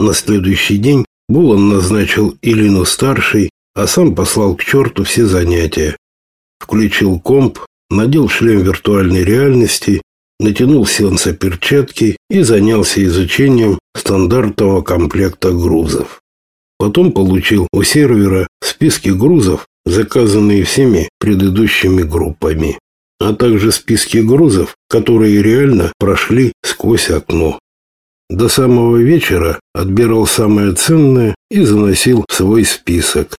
На следующий день Булан назначил Илину старшей, а сам послал к черту все занятия. Включил комп, надел шлем виртуальной реальности, натянул сеанса перчатки и занялся изучением стандартного комплекта грузов. Потом получил у сервера списки грузов, заказанные всеми предыдущими группами, а также списки грузов, которые реально прошли сквозь окно. До самого вечера отбирал самое ценное и заносил в свой список.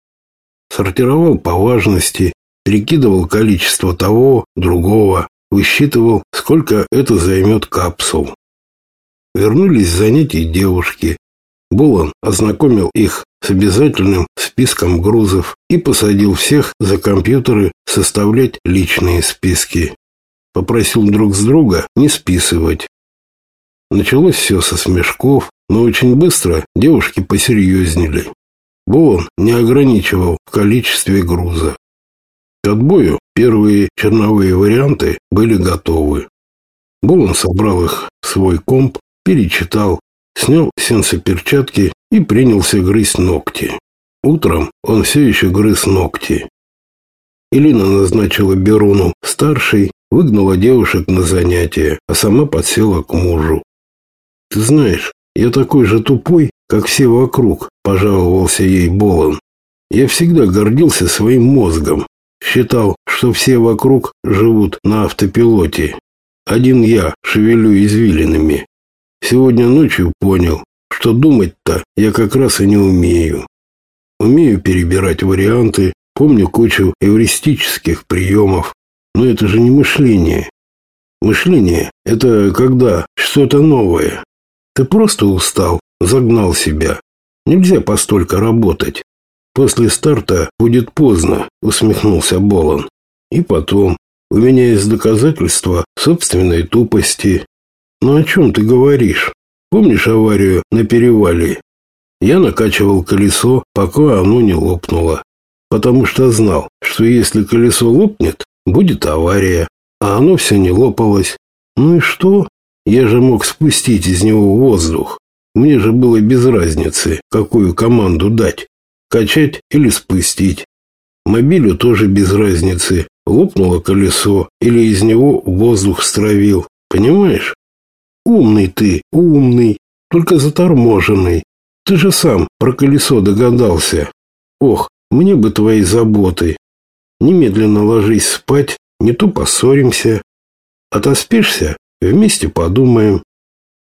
Сортировал по важности, прикидывал количество того, другого, высчитывал, сколько это займет капсул. Вернулись с занятий девушки. Булан ознакомил их с обязательным списком грузов и посадил всех за компьютеры составлять личные списки. Попросил друг с друга не списывать. Началось все со смешков, но очень быстро девушки посерьезнели. Булан не ограничивал в количестве груза. К отбою первые черновые варианты были готовы. Булан собрал их в свой комп, перечитал, снял сенсоперчатки и принялся грызть ногти. Утром он все еще грыз ногти. Элина назначила Берону старшей, выгнала девушек на занятия, а сама подсела к мужу. Ты знаешь, я такой же тупой, как все вокруг, пожаловался ей Болон. Я всегда гордился своим мозгом, считал, что все вокруг живут на автопилоте. Один я шевелю извилинами. Сегодня ночью понял, что думать-то я как раз и не умею. Умею перебирать варианты, помню кучу эвристических приемов, но это же не мышление. Мышление – это когда что-то новое, ты просто устал, загнал себя. Нельзя постолько работать. После старта будет поздно, усмехнулся Болон. И потом, у меня есть доказательства собственной тупости. Ну о чем ты говоришь? Помнишь аварию на перевале? Я накачивал колесо, пока оно не лопнуло. Потому что знал, что если колесо лопнет, будет авария. А оно все не лопалось. Ну и что? Я же мог спустить из него воздух. Мне же было без разницы, какую команду дать. Качать или спустить. Мобилю тоже без разницы, лопнуло колесо или из него воздух стравил. Понимаешь? Умный ты, умный, только заторможенный. Ты же сам про колесо догадался. Ох, мне бы твои заботы. Немедленно ложись спать, не то поссоримся. Отоспишься, Вместе подумаем.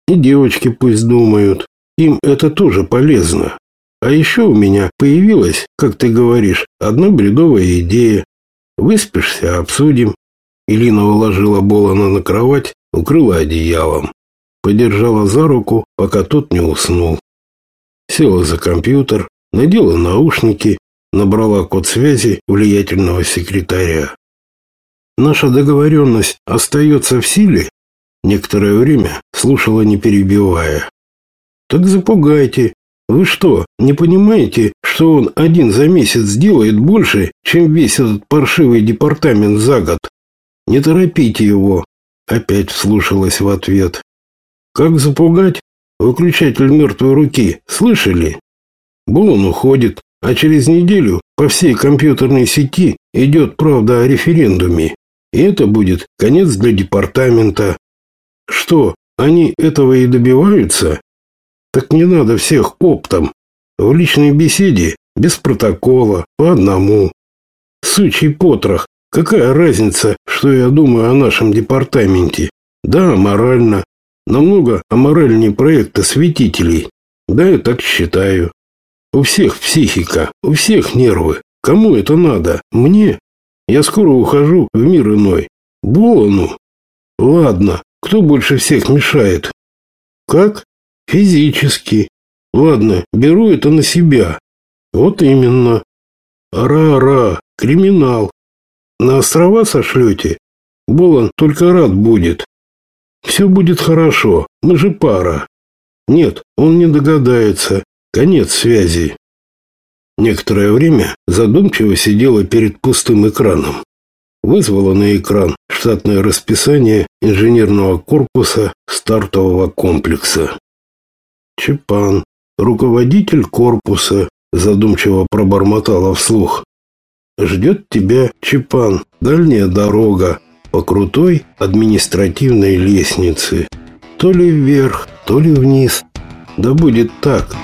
И девочки пусть думают. Им это тоже полезно. А еще у меня появилась, как ты говоришь, одна бредовая идея. Выспишься, обсудим. Илина уложила Болана на кровать, укрыла одеялом. Подержала за руку, пока тот не уснул. Села за компьютер, надела наушники, набрала код связи влиятельного секретаря. Наша договоренность остается в силе? Некоторое время слушала, не перебивая. «Так запугайте. Вы что, не понимаете, что он один за месяц сделает больше, чем весь этот паршивый департамент за год? Не торопите его!» Опять вслушалась в ответ. «Как запугать? Выключатель мертвой руки. Слышали? Булон уходит, а через неделю по всей компьютерной сети идет правда о референдуме. И это будет конец для департамента. Что, они этого и добиваются? Так не надо всех оптом. В личной беседе, без протокола, по одному. Сучий потрох, какая разница, что я думаю о нашем департаменте? Да, морально. Намного аморальнее проекта светителей. Да, я так считаю. У всех психика, у всех нервы. Кому это надо? Мне? Я скоро ухожу в мир иной. Болону. Ладно, кто больше всех мешает? Как? Физически. Ладно, беру это на себя. Вот именно. Ара-ара, криминал. На острова сошлете? Болон только рад будет. Все будет хорошо, мы же пара. Нет, он не догадается. Конец связи. Некоторое время задумчиво сидела перед пустым экраном вызвала на экран штатное расписание инженерного корпуса стартового комплекса. Чепан, руководитель корпуса, задумчиво пробормотала вслух. Ждет тебя Чепан, дальняя дорога по крутой административной лестнице. То ли вверх, то ли вниз. Да будет так.